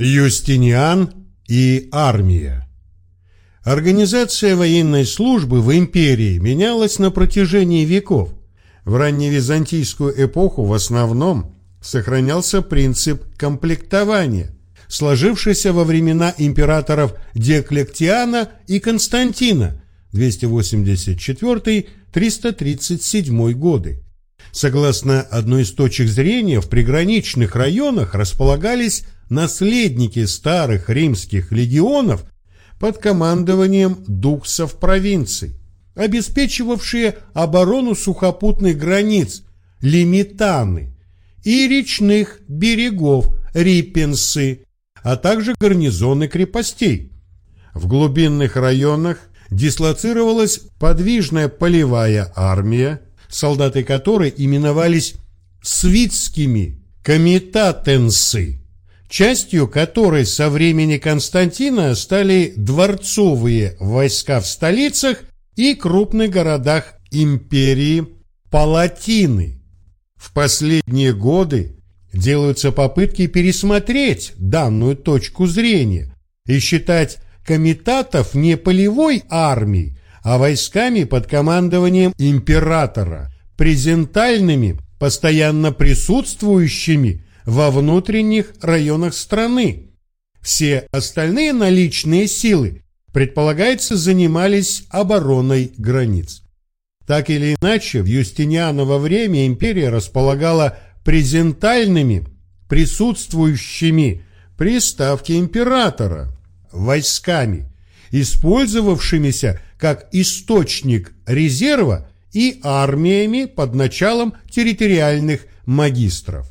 Юстиниан и армия Организация военной службы в империи менялась на протяжении веков. В ранневизантийскую эпоху в основном сохранялся принцип комплектования, сложившийся во времена императоров Диоклетиана и Константина 284-337 годы. Согласно одной из точек зрения, в приграничных районах располагались наследники старых римских легионов под командованием дуксов провинций, обеспечивавшие оборону сухопутных границ лимитаны и речных берегов рипенсы, а также гарнизоны крепостей. В глубинных районах дислоцировалась подвижная полевая армия, солдаты которой именовались свитскими комитатенсы частью которой со времени Константина стали дворцовые войска в столицах и крупных городах империи Палатины. В последние годы делаются попытки пересмотреть данную точку зрения и считать комитатов не полевой армией, а войсками под командованием императора, презентальными, постоянно присутствующими во внутренних районах страны. Все остальные наличные силы, предполагается, занимались обороной границ. Так или иначе, в Юстинианово время империя располагала презентальными, присутствующими при ставке императора, войсками, использовавшимися как источник резерва и армиями под началом территориальных магистров.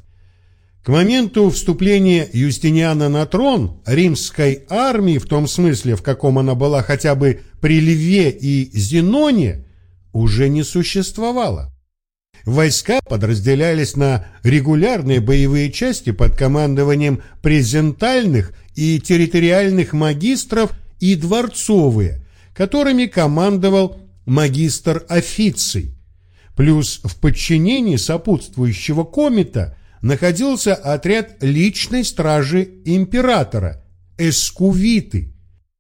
К моменту вступления Юстиниана на трон римской армии, в том смысле, в каком она была хотя бы при Льве и Зеноне, уже не существовало. Войска подразделялись на регулярные боевые части под командованием презентальных и территориальных магистров и дворцовые, которыми командовал магистр официй, плюс в подчинении сопутствующего комита – находился отряд личной стражи императора – эскувиты.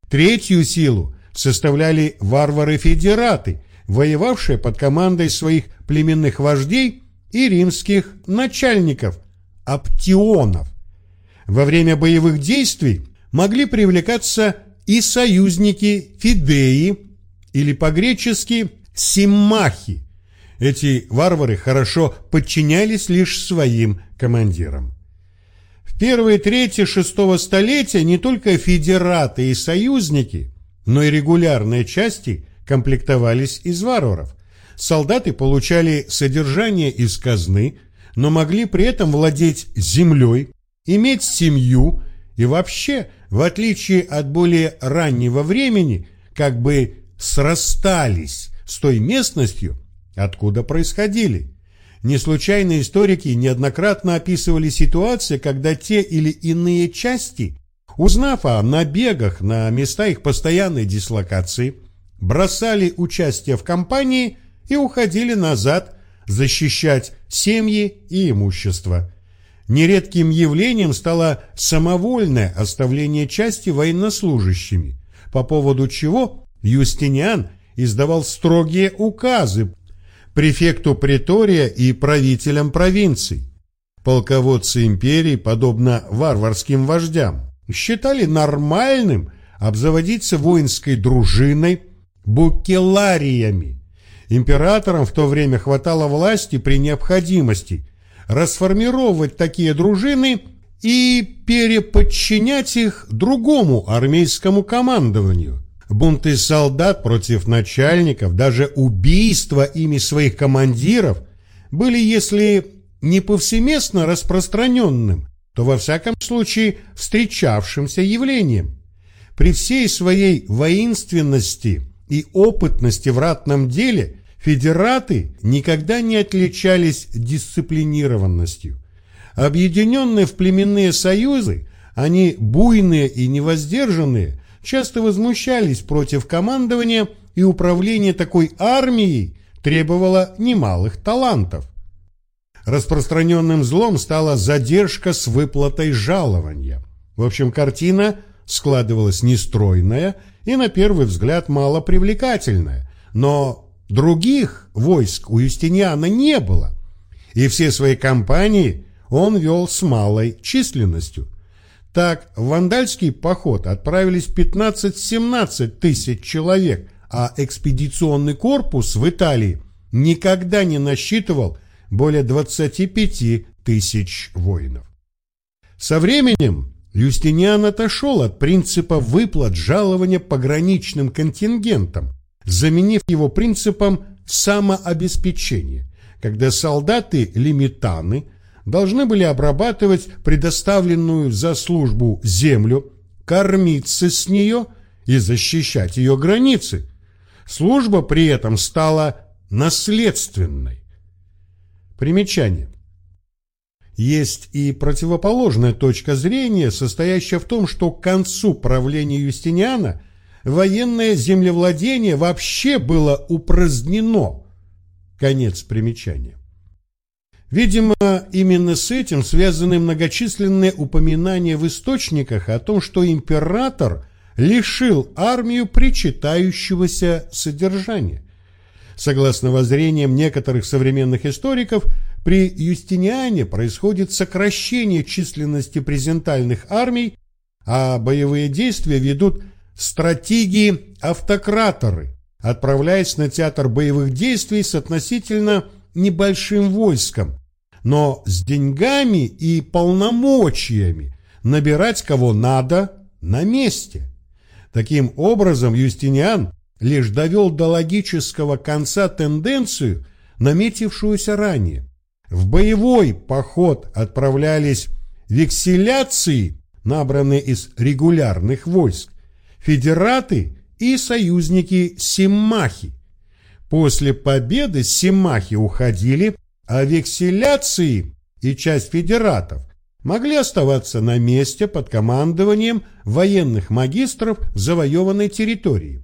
Третью силу составляли варвары-федераты, воевавшие под командой своих племенных вождей и римских начальников – аптионов. Во время боевых действий могли привлекаться и союзники фидеи или по-гречески симмахи, эти варвары хорошо подчинялись лишь своим командирам. В первые трети шестого столетия не только федераты и союзники, но и регулярные части комплектовались из варваров. Солдаты получали содержание из казны, но могли при этом владеть землей, иметь семью и вообще, в отличие от более раннего времени, как бы срастались с той местностью, откуда происходили. Не случайно историки неоднократно описывали ситуации, когда те или иные части, узнав о набегах на места их постоянной дислокации, бросали участие в кампании и уходили назад защищать семьи и имущество. Нередким явлением стало самовольное оставление части военнослужащими, по поводу чего Юстиниан издавал строгие указы префекту притория и правителям провинций. Полководцы империи, подобно варварским вождям, считали нормальным обзаводиться воинской дружиной, букелариями. Императорам в то время хватало власти при необходимости расформировать такие дружины и переподчинять их другому армейскому командованию – бунты солдат против начальников, даже убийства ими своих командиров были, если не повсеместно распространенным, то во всяком случае встречавшимся явлением. При всей своей воинственности и опытности в ратном деле федераты никогда не отличались дисциплинированностью. Объединенные в племенные союзы, они буйные и невоздержанные – часто возмущались против командования, и управление такой армией требовало немалых талантов. Распространенным злом стала задержка с выплатой жалования. В общем, картина складывалась нестройная и, на первый взгляд, мало привлекательная, но других войск у Юстиниана не было, и все свои кампании он вел с малой численностью. Так, в вандальский поход отправились 15-17 тысяч человек, а экспедиционный корпус в Италии никогда не насчитывал более 25 тысяч воинов. Со временем Юстиниан отошел от принципа выплат жалования пограничным контингентам, заменив его принципом самообеспечения, когда солдаты-лимитаны должны были обрабатывать предоставленную за службу землю, кормиться с нее и защищать ее границы. Служба при этом стала наследственной. Примечание. Есть и противоположная точка зрения, состоящая в том, что к концу правления Юстиниана военное землевладение вообще было упразднено. Конец примечания. Видимо, именно с этим связаны многочисленные упоминания в источниках о том, что император лишил армию причитающегося содержания. Согласно воззрениям некоторых современных историков, при Юстиниане происходит сокращение численности презентальных армий, а боевые действия ведут стратегии-автократоры, отправляясь на театр боевых действий с относительно небольшим войском, но с деньгами и полномочиями набирать кого надо на месте. Таким образом, Юстиниан лишь довел до логического конца тенденцию, наметившуюся ранее. В боевой поход отправлялись векселяции, набранные из регулярных войск, федераты и союзники Симмахи. После победы Симмахи уходили, а векселяции и часть федератов могли оставаться на месте под командованием военных магистров завоеванной территории.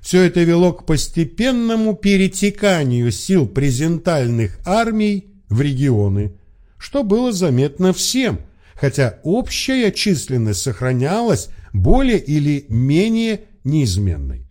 Все это вело к постепенному перетеканию сил презентальных армий в регионы, что было заметно всем, хотя общая численность сохранялась более или менее неизменной.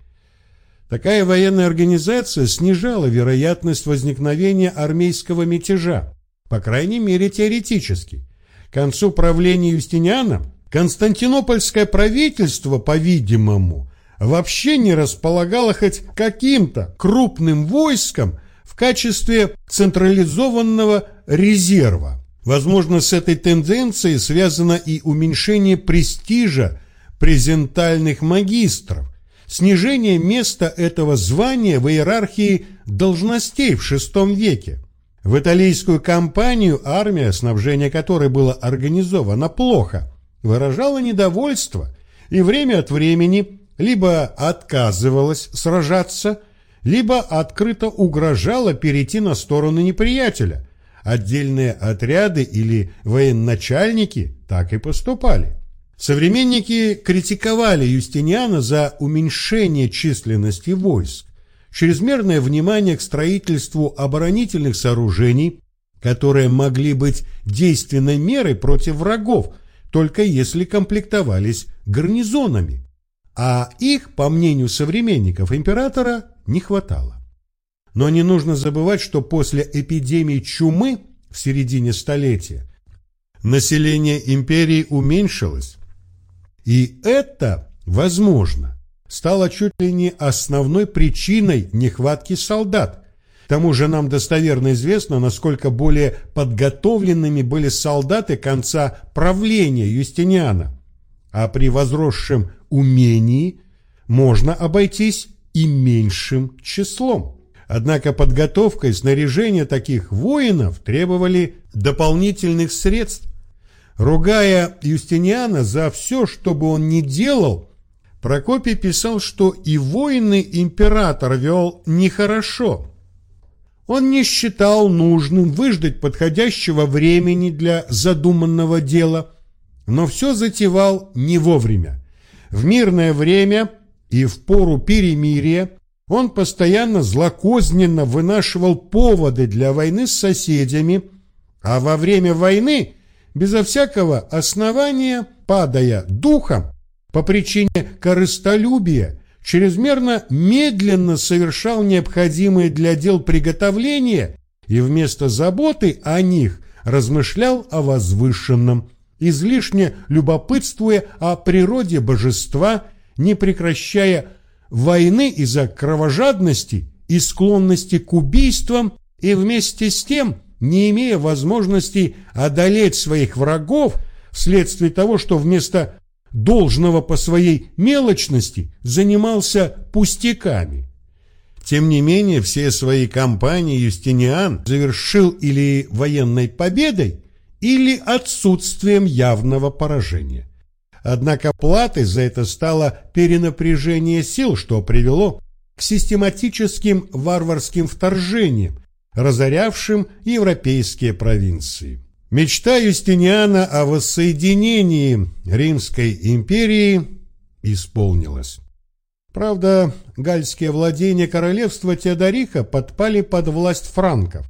Такая военная организация снижала вероятность возникновения армейского мятежа, по крайней мере теоретически. К концу правления Юстиниана Константинопольское правительство, по-видимому, вообще не располагало хоть каким-то крупным войском в качестве централизованного резерва. Возможно, с этой тенденцией связано и уменьшение престижа презентальных магистров, снижение места этого звания в иерархии должностей в VI веке. В италийскую кампанию армия, снабжение которой было организовано плохо, выражала недовольство и время от времени либо отказывалась сражаться, либо открыто угрожала перейти на сторону неприятеля. Отдельные отряды или военачальники так и поступали. Современники критиковали Юстиниана за уменьшение численности войск, чрезмерное внимание к строительству оборонительных сооружений, которые могли быть действенной мерой против врагов, только если комплектовались гарнизонами, а их, по мнению современников императора, не хватало. Но не нужно забывать, что после эпидемии чумы в середине столетия население империи уменьшилось, и это, возможно, стало чуть ли не основной причиной нехватки солдат. К тому же нам достоверно известно, насколько более подготовленными были солдаты конца правления Юстиниана. А при возросшем умении можно обойтись и меньшим числом. Однако подготовка и снаряжение таких воинов требовали дополнительных средств. Ругая Юстиниана за все, что бы он ни делал, Прокопий писал, что и воины император вел нехорошо. Он не считал нужным выждать подходящего времени для задуманного дела, но все затевал не вовремя. В мирное время и в пору перемирия он постоянно злокозненно вынашивал поводы для войны с соседями, а во время войны – безо всякого основания падая духом по причине корыстолюбия, чрезмерно медленно совершал необходимые для дел приготовления и вместо заботы о них размышлял о возвышенном, излишне любопытствуя о природе божества, не прекращая войны из-за кровожадности и склонности к убийствам и вместе с тем не имея возможности одолеть своих врагов вследствие того, что вместо должного по своей мелочности занимался пустяками. Тем не менее, все свои кампании Юстиниан завершил или военной победой, или отсутствием явного поражения. Однако платой за это стало перенапряжение сил, что привело к систематическим варварским вторжениям, разорявшим европейские провинции. Мечта Юстиниана о воссоединении Римской империи исполнилась. Правда, гальские владения королевства Теодориха подпали под власть франков,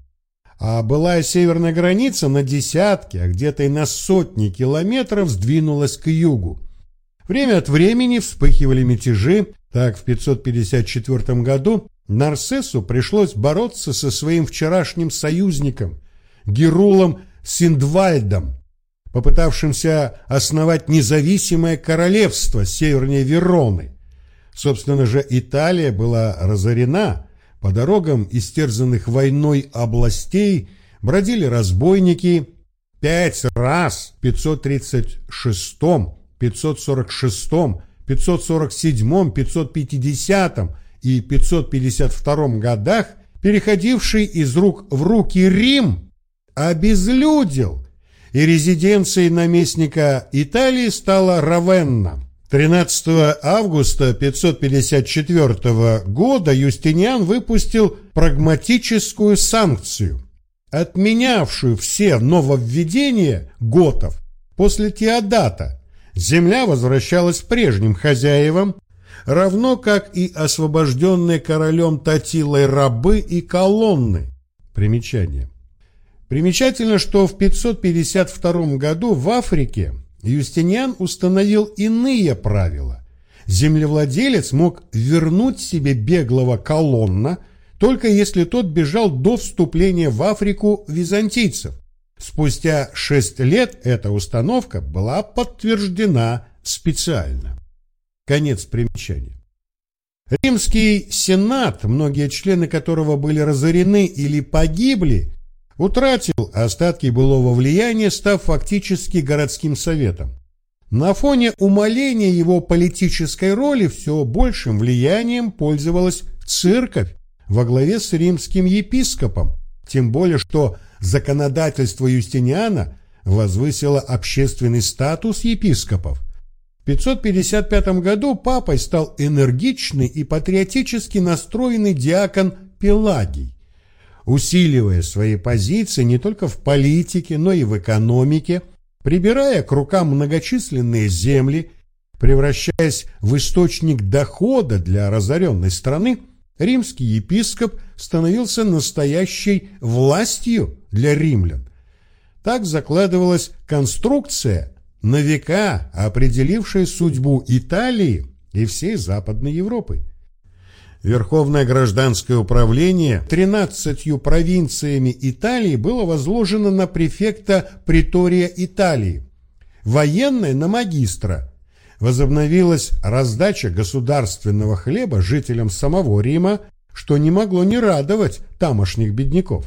а былая северная граница на десятки, а где-то и на сотни километров сдвинулась к югу. Время от времени вспыхивали мятежи, так в 554 году Нарсесу пришлось бороться со своим вчерашним союзником, Герулом Синдвальдом, попытавшимся основать независимое королевство севернее Вероны. Собственно же, Италия была разорена, по дорогам истерзанных войной областей бродили разбойники. Пять раз в 536, 546, 547, 550 и 552 годах переходивший из рук в руки Рим обезлюдил, и резиденцией наместника Италии стала Равенна. 13 августа 554 года Юстиниан выпустил прагматическую санкцию, отменявшую все нововведения готов после Теодата. Земля возвращалась прежним хозяевам, равно как и освобожденные королем Татилой рабы и колонны. Примечание. Примечательно, что в 552 году в Африке Юстиниан установил иные правила. Землевладелец мог вернуть себе беглого колонна, только если тот бежал до вступления в Африку византийцев. Спустя шесть лет эта установка была подтверждена специально. Конец примечания. Римский сенат, многие члены которого были разорены или погибли, утратил остатки былого влияния, став фактически городским советом. На фоне умаления его политической роли все большим влиянием пользовалась церковь во главе с римским епископом, тем более что законодательство Юстиниана возвысило общественный статус епископов. В 555 году папой стал энергичный и патриотически настроенный диакон Пелагий усиливая свои позиции не только в политике, но и в экономике, прибирая к рукам многочисленные земли, превращаясь в источник дохода для разоренной страны, римский епископ становился настоящей властью для римлян. Так закладывалась конструкция, на века определившая судьбу Италии и всей Западной Европы. Верховное гражданское управление 13 провинциями Италии было возложено на префекта Притория Италии, военное на магистра. Возобновилась раздача государственного хлеба жителям самого Рима, что не могло не радовать тамошних бедняков.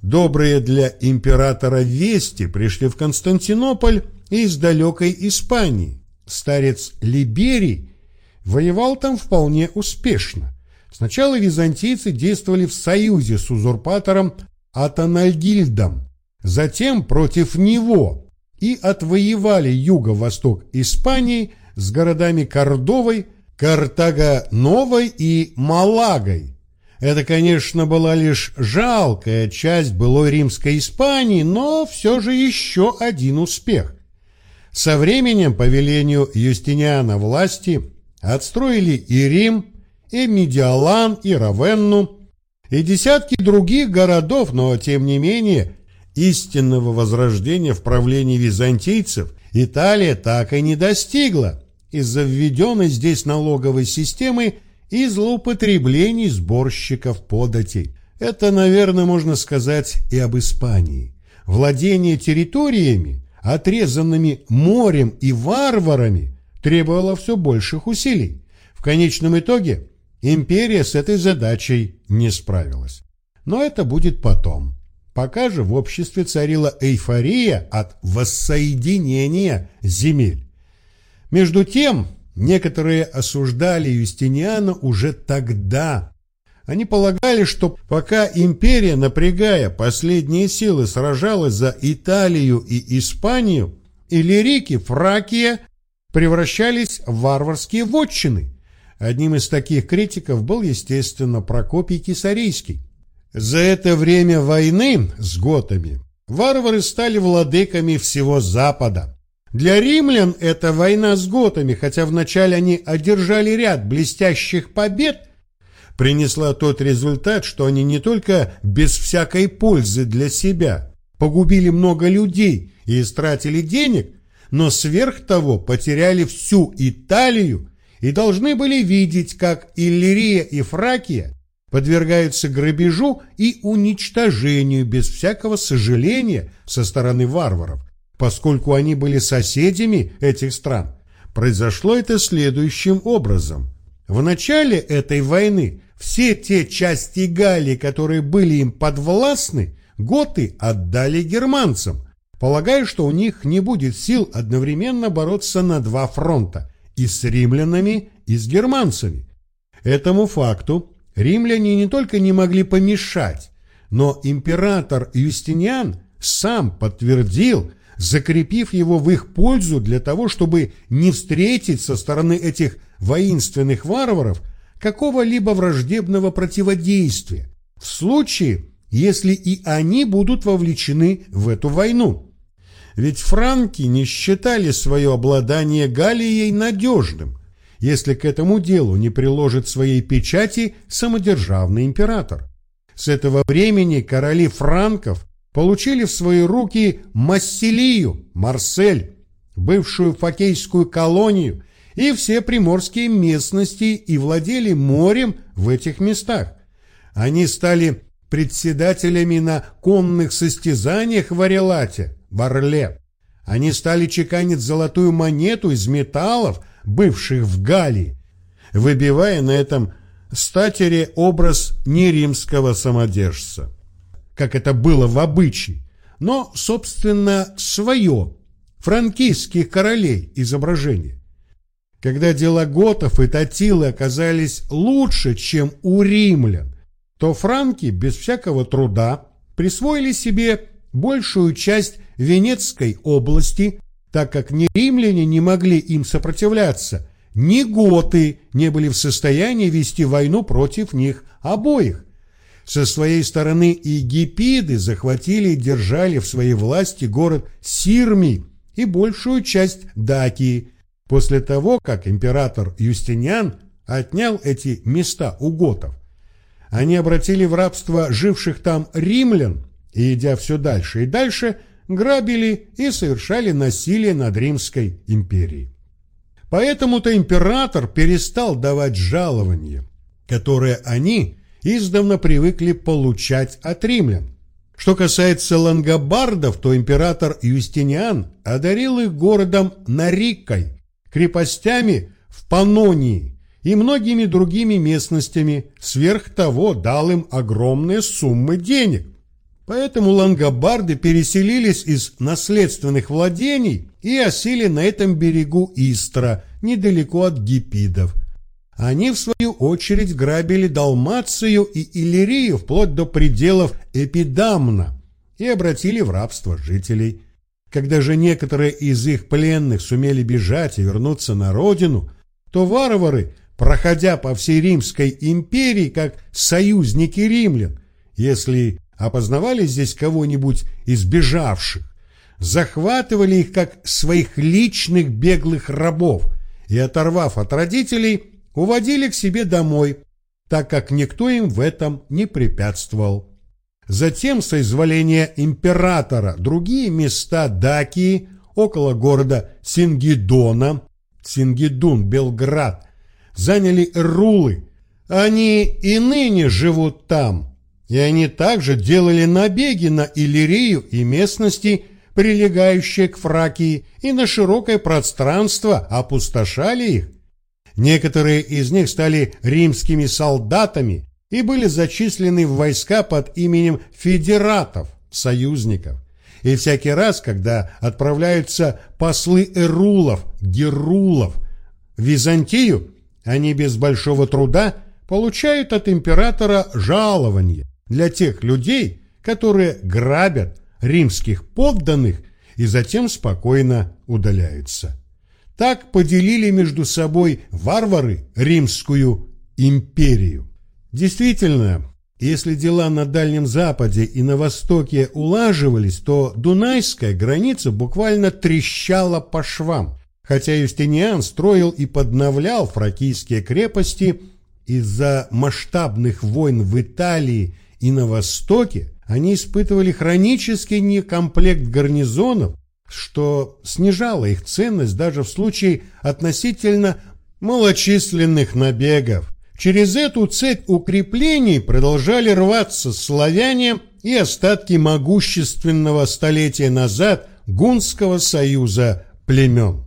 Добрые для императора вести пришли в Константинополь из далекой Испании. Старец Либерий воевал там вполне успешно. Сначала византийцы действовали в союзе с узурпатором Атанальгильдом, затем против него и отвоевали юго-восток Испании с городами Кордовой, Картаго-Новой и Малагой. Это, конечно, была лишь жалкая часть былой римской Испании, но все же еще один успех. Со временем, по велению Юстиниана власти, отстроили и Рим, и Медиалан, и Равенну, и десятки других городов, но, тем не менее, истинного возрождения в правлении византийцев Италия так и не достигла из-за введенной здесь налоговой системы и злоупотреблений сборщиков податей. Это, наверное, можно сказать и об Испании. Владение территориями, отрезанными морем и варварами, требовало все больших усилий. В конечном итоге империя с этой задачей не справилась. Но это будет потом. Пока же в обществе царила эйфория от воссоединения земель. Между тем, некоторые осуждали Юстиниана уже тогда. Они полагали, что пока империя, напрягая последние силы, сражалась за Италию и Испанию, Иллирики, Фракия превращались в варварские вотчины. Одним из таких критиков был, естественно, Прокопий Кисарийский. За это время войны с готами варвары стали владыками всего Запада. Для римлян это война с готами, хотя вначале они одержали ряд блестящих побед, принесла тот результат, что они не только без всякой пользы для себя погубили много людей и истратили денег, но сверх того потеряли всю Италию и должны были видеть, как Иллирия и Фракия подвергаются грабежу и уничтожению без всякого сожаления со стороны варваров, поскольку они были соседями этих стран. Произошло это следующим образом. В начале этой войны все те части Галлии, которые были им подвластны, готы отдали германцам, полагая, что у них не будет сил одновременно бороться на два фронта – и с римлянами, и с германцами. Этому факту Римляне не только не могли помешать, но император Юстиниан сам подтвердил, закрепив его в их пользу для того, чтобы не встретить со стороны этих воинственных варваров какого-либо враждебного противодействия, в случае, если и они будут вовлечены в эту войну. Ведь франки не считали свое обладание Галией надежным – если к этому делу не приложит своей печати самодержавный император. С этого времени короли франков получили в свои руки Масселию, Марсель, бывшую фокейскую колонию и все приморские местности и владели морем в этих местах. Они стали председателями на конных состязаниях в Арелате, в Орле. Они стали чеканить золотую монету из металлов – бывших в Галлии, выбивая на этом статере образ не римского самодержца, как это было в обычае, но, собственно, свое, франкийских королей изображение. Когда дела готов и татилы оказались лучше, чем у римлян, то франки без всякого труда присвоили себе большую часть Венецкой области так как ни римляне не могли им сопротивляться, ни готы не были в состоянии вести войну против них обоих. Со своей стороны и гипиды захватили и держали в своей власти город Сирми и большую часть Дакии, после того, как император Юстиниан отнял эти места у готов. Они обратили в рабство живших там римлян, и, идя все дальше и дальше, грабили и совершали насилие над Римской империей. Поэтому-то император перестал давать жалования, которые они издавна привыкли получать от римлян. Что касается лангобардов, то император Юстиниан одарил их городом Нарикой, крепостями в Панонии и многими другими местностями, сверх того дал им огромные суммы денег. Поэтому лангобарды переселились из наследственных владений и осели на этом берегу Истра, недалеко от гипидов. Они, в свою очередь, грабили Далмацию и Иллирию вплоть до пределов Эпидамна и обратили в рабство жителей. Когда же некоторые из их пленных сумели бежать и вернуться на родину, то варвары, проходя по всей Римской империи как союзники римлян, если опознавали здесь кого-нибудь из бежавших, захватывали их как своих личных беглых рабов и, оторвав от родителей, уводили к себе домой, так как никто им в этом не препятствовал. Затем, соизволения императора, другие места Дакии около города Сингидона, Сингидун, Белград, заняли рулы. Они и ныне живут там, и они также делали набеги на Иллирию и местности, прилегающие к Фракии, и на широкое пространство опустошали их. Некоторые из них стали римскими солдатами и были зачислены в войска под именем федератов, союзников. И всякий раз, когда отправляются послы эрулов, герулов в Византию, они без большого труда получают от императора жалование для тех людей, которые грабят римских подданных и затем спокойно удаляются. Так поделили между собой варвары римскую империю. Действительно, если дела на Дальнем Западе и на Востоке улаживались, то Дунайская граница буквально трещала по швам, хотя Юстиниан строил и подновлял фракийские крепости из-за масштабных войн в Италии и на Востоке, они испытывали хронический некомплект гарнизонов, что снижало их ценность даже в случае относительно малочисленных набегов. Через эту цепь укреплений продолжали рваться славяне и остатки могущественного столетия назад гунского союза племен.